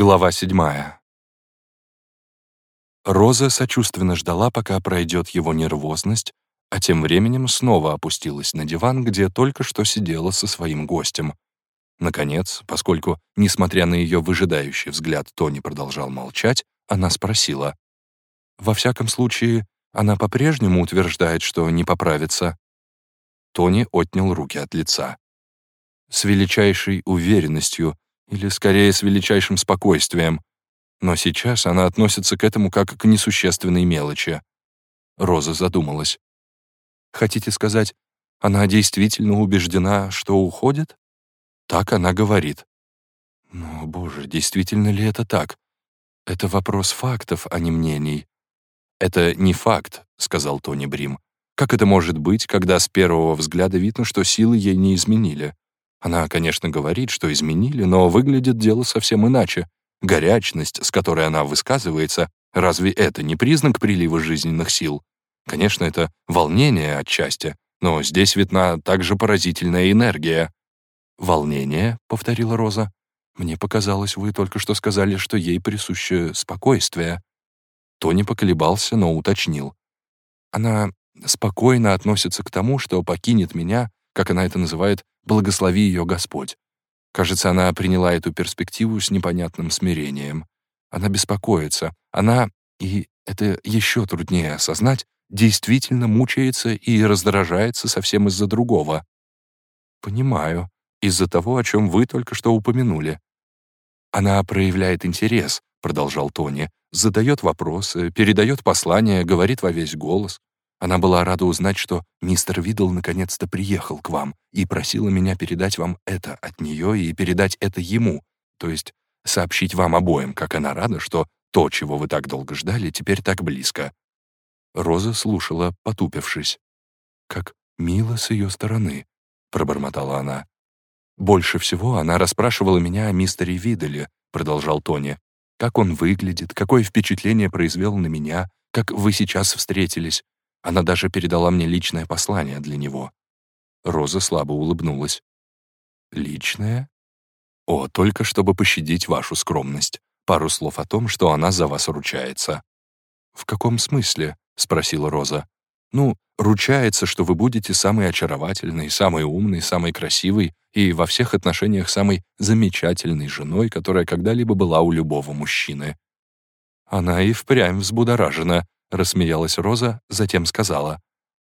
Глава седьмая. Роза сочувственно ждала, пока пройдет его нервозность, а тем временем снова опустилась на диван, где только что сидела со своим гостем. Наконец, поскольку, несмотря на ее выжидающий взгляд, Тони продолжал молчать, она спросила. «Во всяком случае, она по-прежнему утверждает, что не поправится». Тони отнял руки от лица. С величайшей уверенностью, или скорее с величайшим спокойствием. Но сейчас она относится к этому как к несущественной мелочи. Роза задумалась. «Хотите сказать, она действительно убеждена, что уходит?» Так она говорит. Но, боже, действительно ли это так? Это вопрос фактов, а не мнений. «Это не факт», — сказал Тони Брим. «Как это может быть, когда с первого взгляда видно, что силы ей не изменили? Она, конечно, говорит, что изменили, но выглядит дело совсем иначе. Горячность, с которой она высказывается, разве это не признак прилива жизненных сил? Конечно, это волнение отчасти, но здесь видна также поразительная энергия. «Волнение», — повторила Роза. «Мне показалось, вы только что сказали, что ей присуще спокойствие». Тони поколебался, но уточнил. «Она спокойно относится к тому, что покинет меня, как она это называет, благослови ее Господь. Кажется, она приняла эту перспективу с непонятным смирением. Она беспокоится. Она, и это еще труднее осознать, действительно мучается и раздражается совсем из-за другого. Понимаю. Из-за того, о чем вы только что упомянули. Она проявляет интерес, продолжал Тони, задает вопросы, передает послания, говорит во весь голос. Она была рада узнать, что мистер Видл наконец-то приехал к вам и просила меня передать вам это от нее и передать это ему, то есть сообщить вам обоим, как она рада, что то, чего вы так долго ждали, теперь так близко». Роза слушала, потупившись. «Как мило с ее стороны», — пробормотала она. «Больше всего она расспрашивала меня о мистере Виделе», — продолжал Тони. «Как он выглядит, какое впечатление произвел на меня, как вы сейчас встретились. Она даже передала мне личное послание для него. Роза слабо улыбнулась. «Личное?» «О, только чтобы пощадить вашу скромность. Пару слов о том, что она за вас ручается». «В каком смысле?» — спросила Роза. «Ну, ручается, что вы будете самой очаровательной, самой умной, самой красивой и во всех отношениях самой замечательной женой, которая когда-либо была у любого мужчины». Она и впрямь взбудоражена, — рассмеялась Роза, затем сказала.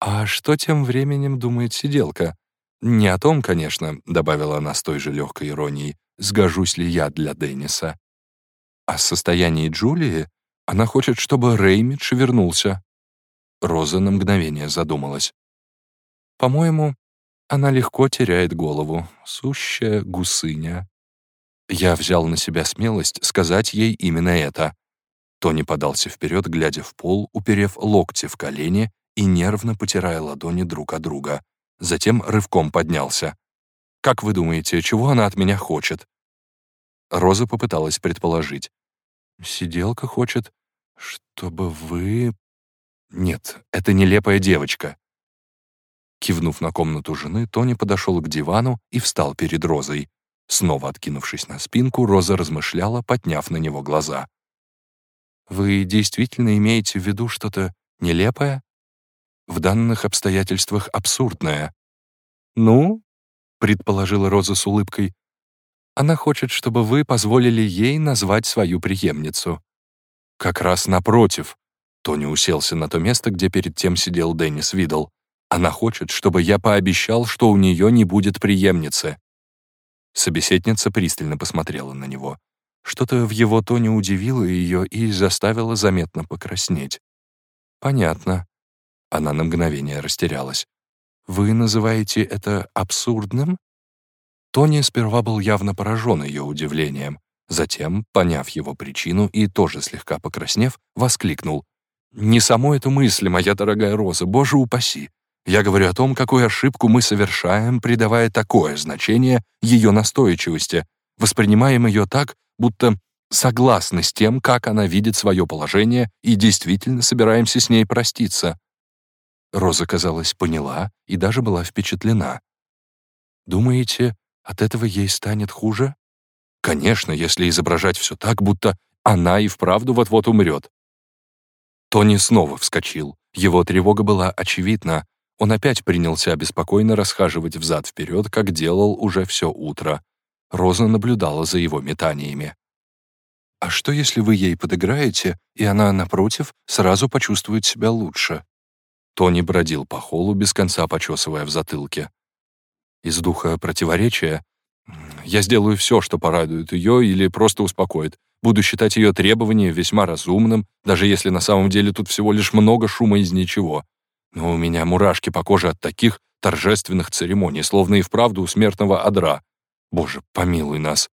«А что тем временем думает сиделка?» «Не о том, конечно», — добавила она с той же легкой иронией, «сгожусь ли я для Денниса». «О состоянии Джулии? Она хочет, чтобы Реймидж вернулся». Роза на мгновение задумалась. «По-моему, она легко теряет голову, сущая гусыня». Я взял на себя смелость сказать ей именно это. Тони подался вперед, глядя в пол, уперев локти в колени и нервно потирая ладони друг от друга. Затем рывком поднялся. «Как вы думаете, чего она от меня хочет?» Роза попыталась предположить. «Сиделка хочет, чтобы вы...» «Нет, это нелепая девочка». Кивнув на комнату жены, Тони подошел к дивану и встал перед Розой. Снова откинувшись на спинку, Роза размышляла, подняв на него глаза. Вы действительно имеете в виду что-то нелепое? В данных обстоятельствах абсурдное. Ну, предположила Роза с улыбкой, она хочет, чтобы вы позволили ей назвать свою преемницу. Как раз напротив. Тони уселся на то место, где перед тем сидел Деннис Видл. Она хочет, чтобы я пообещал, что у нее не будет преемницы. Собеседница пристально посмотрела на него. Что-то в его тоне удивило ее и заставило заметно покраснеть. «Понятно». Она на мгновение растерялась. «Вы называете это абсурдным?» Тони сперва был явно поражен ее удивлением. Затем, поняв его причину и тоже слегка покраснев, воскликнул. «Не само эту мысль, моя дорогая Роза, боже упаси! Я говорю о том, какую ошибку мы совершаем, придавая такое значение ее настойчивости, воспринимаем ее так, будто согласны с тем, как она видит свое положение, и действительно собираемся с ней проститься. Роза, казалось, поняла и даже была впечатлена. «Думаете, от этого ей станет хуже?» Конечно, если изображать все так, будто она и вправду вот-вот умрет. Тони снова вскочил. Его тревога была очевидна. Он опять принялся беспокойно расхаживать взад-вперед, как делал уже все утро. Роза наблюдала за его метаниями. «А что, если вы ей подыграете, и она, напротив, сразу почувствует себя лучше?» Тони бродил по холлу, без конца почесывая в затылке. Из духа противоречия я сделаю все, что порадует ее или просто успокоит. Буду считать ее требование весьма разумным, даже если на самом деле тут всего лишь много шума из ничего. Но у меня мурашки по коже от таких торжественных церемоний, словно и вправду у смертного одра. Боже, помилуй нас.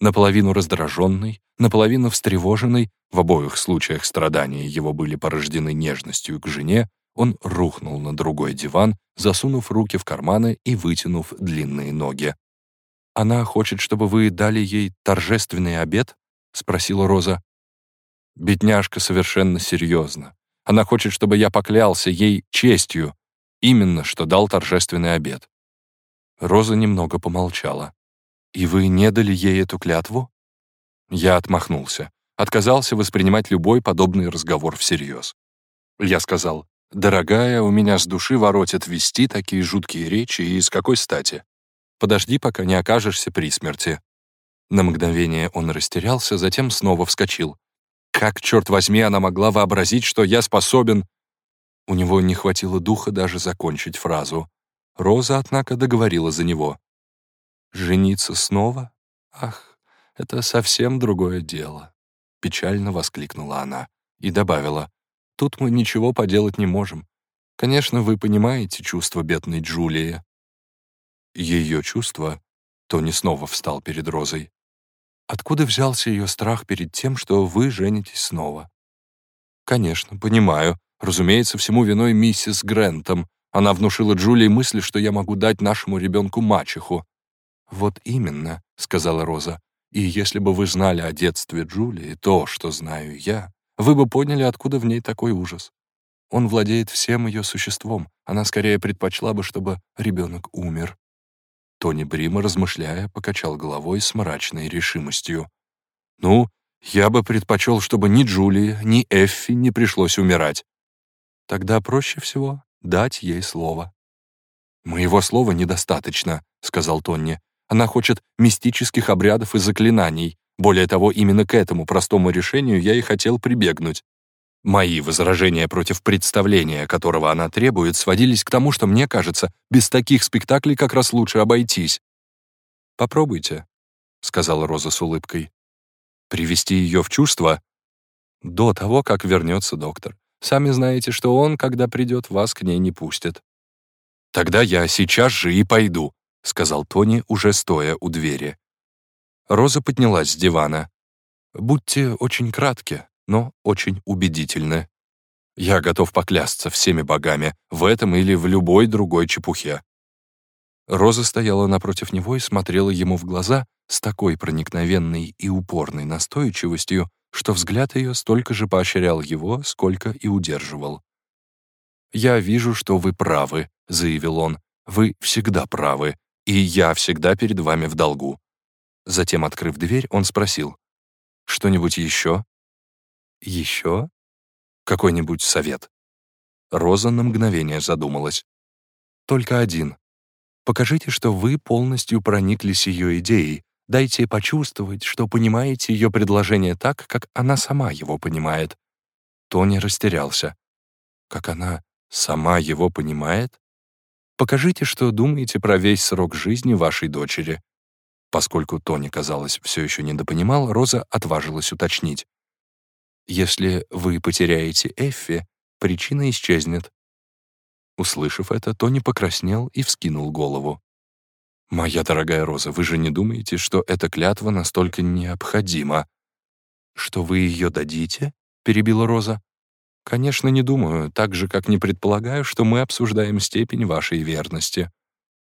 Наполовину раздраженный, наполовину встревоженный, в обоих случаях страдания его были порождены нежностью к жене, он рухнул на другой диван, засунув руки в карманы и вытянув длинные ноги. «Она хочет, чтобы вы дали ей торжественный обед?» — спросила Роза. «Бедняжка совершенно серьезно. Она хочет, чтобы я поклялся ей честью, именно что дал торжественный обед». Роза немного помолчала. «И вы не дали ей эту клятву?» Я отмахнулся, отказался воспринимать любой подобный разговор всерьез. Я сказал, «Дорогая, у меня с души воротят вести такие жуткие речи, и с какой стати? Подожди, пока не окажешься при смерти». На мгновение он растерялся, затем снова вскочил. Как, черт возьми, она могла вообразить, что я способен... У него не хватило духа даже закончить фразу. Роза, однако, договорила за него. «Жениться снова? Ах, это совсем другое дело», — печально воскликнула она и добавила. «Тут мы ничего поделать не можем. Конечно, вы понимаете чувства бедной Джулии». Ее чувства? Тони снова встал перед Розой. Откуда взялся ее страх перед тем, что вы женитесь снова? Конечно, понимаю. Разумеется, всему виной миссис Грентом. Она внушила Джулии мысль, что я могу дать нашему ребенку мачеху. «Вот именно», — сказала Роза. «И если бы вы знали о детстве Джулии, то, что знаю я, вы бы поняли, откуда в ней такой ужас. Он владеет всем ее существом. Она скорее предпочла бы, чтобы ребенок умер». Тони Брима, размышляя, покачал головой с мрачной решимостью. «Ну, я бы предпочел, чтобы ни Джулии, ни Эффи не пришлось умирать. Тогда проще всего дать ей слово». «Моего слова недостаточно», — сказал Тонни. «Она хочет мистических обрядов и заклинаний. Более того, именно к этому простому решению я и хотел прибегнуть. Мои возражения против представления, которого она требует, сводились к тому, что мне кажется, без таких спектаклей как раз лучше обойтись. «Попробуйте», — сказала Роза с улыбкой. «Привести ее в чувство?» «До того, как вернется доктор. Сами знаете, что он, когда придет, вас к ней не пустит». «Тогда я сейчас же и пойду», — сказал Тони, уже стоя у двери. Роза поднялась с дивана. «Будьте очень кратки», но очень убедительны. Я готов поклясться всеми богами в этом или в любой другой чепухе. Роза стояла напротив него и смотрела ему в глаза с такой проникновенной и упорной настойчивостью, что взгляд ее столько же поощрял его, сколько и удерживал. «Я вижу, что вы правы», — заявил он. «Вы всегда правы, и я всегда перед вами в долгу». Затем, открыв дверь, он спросил. «Что-нибудь еще?» «Еще? Какой-нибудь совет?» Роза на мгновение задумалась. «Только один. Покажите, что вы полностью прониклись ее идеей. Дайте почувствовать, что понимаете ее предложение так, как она сама его понимает». Тони растерялся. «Как она сама его понимает?» «Покажите, что думаете про весь срок жизни вашей дочери». Поскольку Тони, казалось, все еще недопонимал, Роза отважилась уточнить. Если вы потеряете Эффи, причина исчезнет». Услышав это, Тони покраснел и вскинул голову. «Моя дорогая Роза, вы же не думаете, что эта клятва настолько необходима?» «Что вы ее дадите?» — перебила Роза. «Конечно, не думаю, так же, как не предполагаю, что мы обсуждаем степень вашей верности.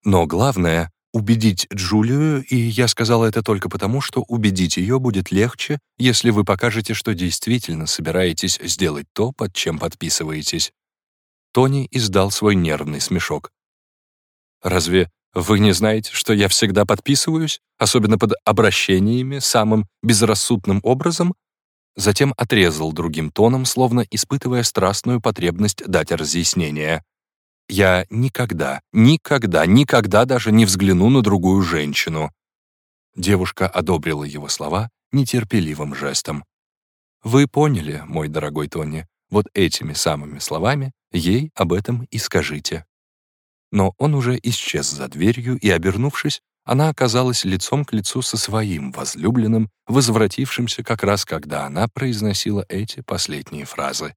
Но главное, убедить Джулию, и я сказала это только потому, что убедить ее будет легче, если вы покажете, что действительно собираетесь сделать то, под чем подписываетесь. Тони издал свой нервный смешок. «Разве Вы не знаете, что я всегда подписываюсь, особенно под обращениями, самым безрассудным образом?» Затем отрезал другим тоном, словно испытывая страстную потребность дать разъяснение. «Я никогда, никогда, никогда даже не взгляну на другую женщину». Девушка одобрила его слова нетерпеливым жестом. «Вы поняли, мой дорогой Тони, вот этими самыми словами ей об этом и скажите». Но он уже исчез за дверью, и, обернувшись, она оказалась лицом к лицу со своим возлюбленным, возвратившимся как раз когда она произносила эти последние фразы.